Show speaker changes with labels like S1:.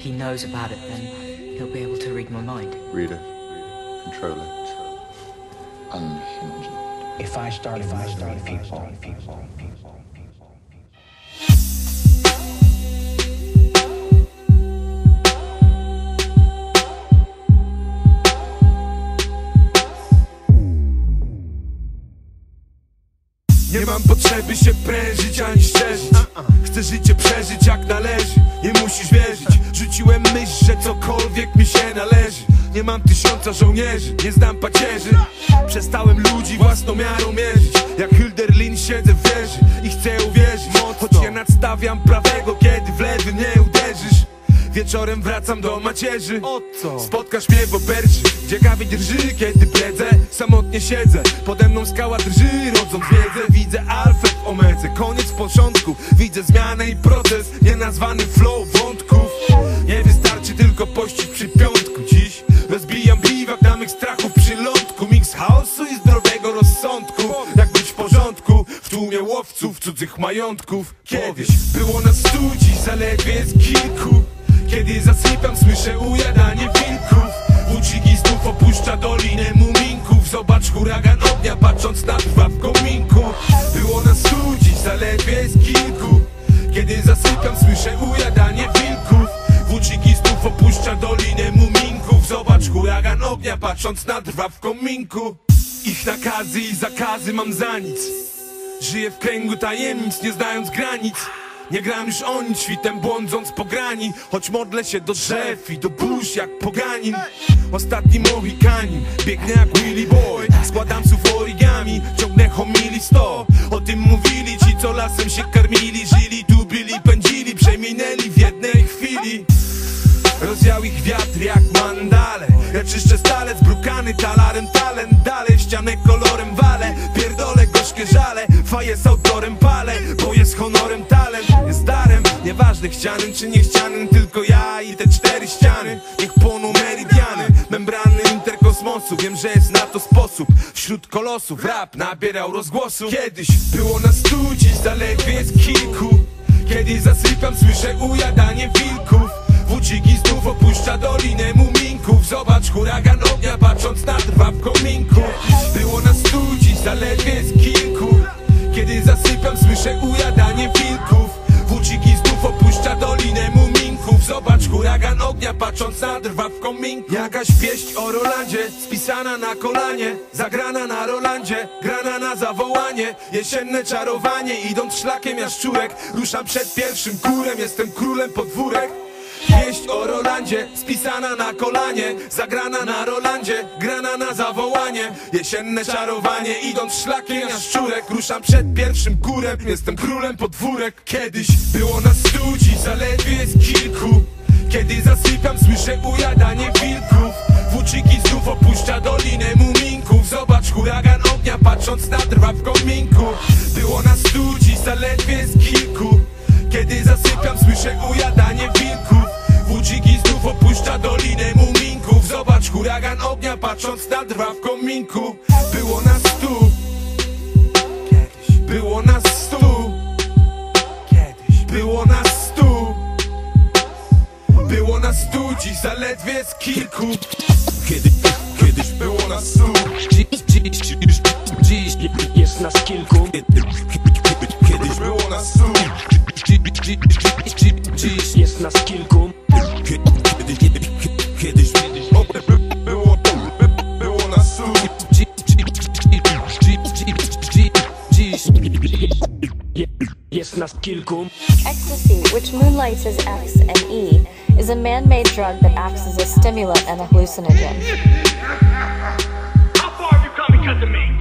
S1: he knows about it, then he'll be able to read my mind.
S2: Read it, control it, unhinge it.
S3: If I started murdering people, people, people, people.
S4: Nie mam potrzeby się prężyć ani szczerzyć. Chcę życie przeżyć jak należy. Nie musisz wierzyć. Rzuciłem myśl, że cokolwiek mi się należy. Nie mam tysiąca żołnierzy Nie znam pacierzy. Przestałem ludzi własną miarą mierzyć. Jak Hülderlin siedzę w wieży I chcę uwierzyć. Choć nie nadstawiam prawego Kiedy w lewy nie uderzysz Wieczorem wracam do macierzy. O co? Spotkasz mnie w oberży Gdzie kawie drży, kiedy bredzę Samotnie siedzę, pode mną skała drży Rodząc wiedzę, widzę alfę w omedze Koniec początku, widzę zmianę i proces Nienazwany flow wątków. Nie wystarczy tylko pościć przy piątku. Dziś rozbijam biwak na mych strachów przy lądku. Miks chaosu i zdrowego rozsądku. Jak być w porządku W tłumie łowców cudzych majątków. Kiedyś było nas stu, dziś zaledwie jest kilku zasypiam, słyszę ujadanie wilków Włóczyki znów opuszcza dolinę muminków. Zobacz huragan ognia, patrząc na dwa w kominku Było nas tu, dziś zaledwie jest kilku. Kiedy zasypiam, słyszę ujadanie wilków Włóczyki znów opuszcza dolinę muminków. Zobacz huragan ognia, patrząc na drwa w kominku Ich nakazy i zakazy mam za nic. Żyję w kręgu tajemnic, nie znając granic nie gram już o nic, świtem błądząc po grani. Choć modlę się do drzew i do burz jak poganin. Ostatni Mohikanin, biegnę jak Willy Boy. Składam słów origami, ciągnę homili sto. O tym mówili ci, co lasem się karmili. Żyli, tu byli, pędzili, przeminęli w jednej chwili. Rozwiał ich wiatr jak mandale. Ja czyszczę stale, zbrukany talarem talent Dalej. Ścianę kolorem wale Pierdolę gorzkie żale. Faję z autorem palę Bo jest honorem talent Nieważne chcianym czy niechcianym Tylko ja i te cztery ściany. Niech płoną meridiany Membrany interkosmosu. Wiem, że jest na to sposób. Wśród kolosów rap nabierał rozgłosu. Kiedyś było nas tu, dziś zaledwie jest kilku. Kiedy zasypiam słyszę ujadanie wilków. Włóczyki znów opuszcza dolinę muminków. Zobacz huragan ognia patrząc na drwa w kominku Było nas tu, dziś zaledwie jest kilku. Kiedy zasypiam słyszę ujadanie ognia patrząc na drwa w kominku. Jakaś pieśń o Rolandzie spisana na kolanie Zagrana na Rolandzie, grana na zawołanie. Jesienne czarowanie idąc szlakiem jaszczurek Ruszam przed pierwszym kurem, jestem królem podwórek. Pieśń o Rolandzie, spisana na kolanie Zagrana na Rolandzie, grana na zawołanie. Jesienne czarowanie, idąc szlakiem jaszczurek Ruszam przed pierwszym kurem, jestem królem podwórek. Kiedyś było nas stu, dziś ognia, patrząc na drwa w kominku Było nas stu, dziś zaledwie jest kilku. Kiedy zasypiam, słyszę ujadanie wilków. Włóczyki znów opuszcza dolinę muminków. Zobacz huragan ognia, patrząc na drwa w kominku Było nas Kiedyś Było nas stu Było nas stu Było nas stu, dziś zaledwie jest kilku. Kiedy, kiedyś było nas stu
S3: kilku.
S4: Kiedyś było nas
S3: dziś jest nas kilku.
S4: Kiedyś, kiedyś, kiedyś o, by- było, by- było nas
S3: dziś jest nas kilku.
S5: Ecstasy, which moonlights as X and E, is a man made drug that acts as a stimulant and a hallucinogen.
S6: How far have you come because of me?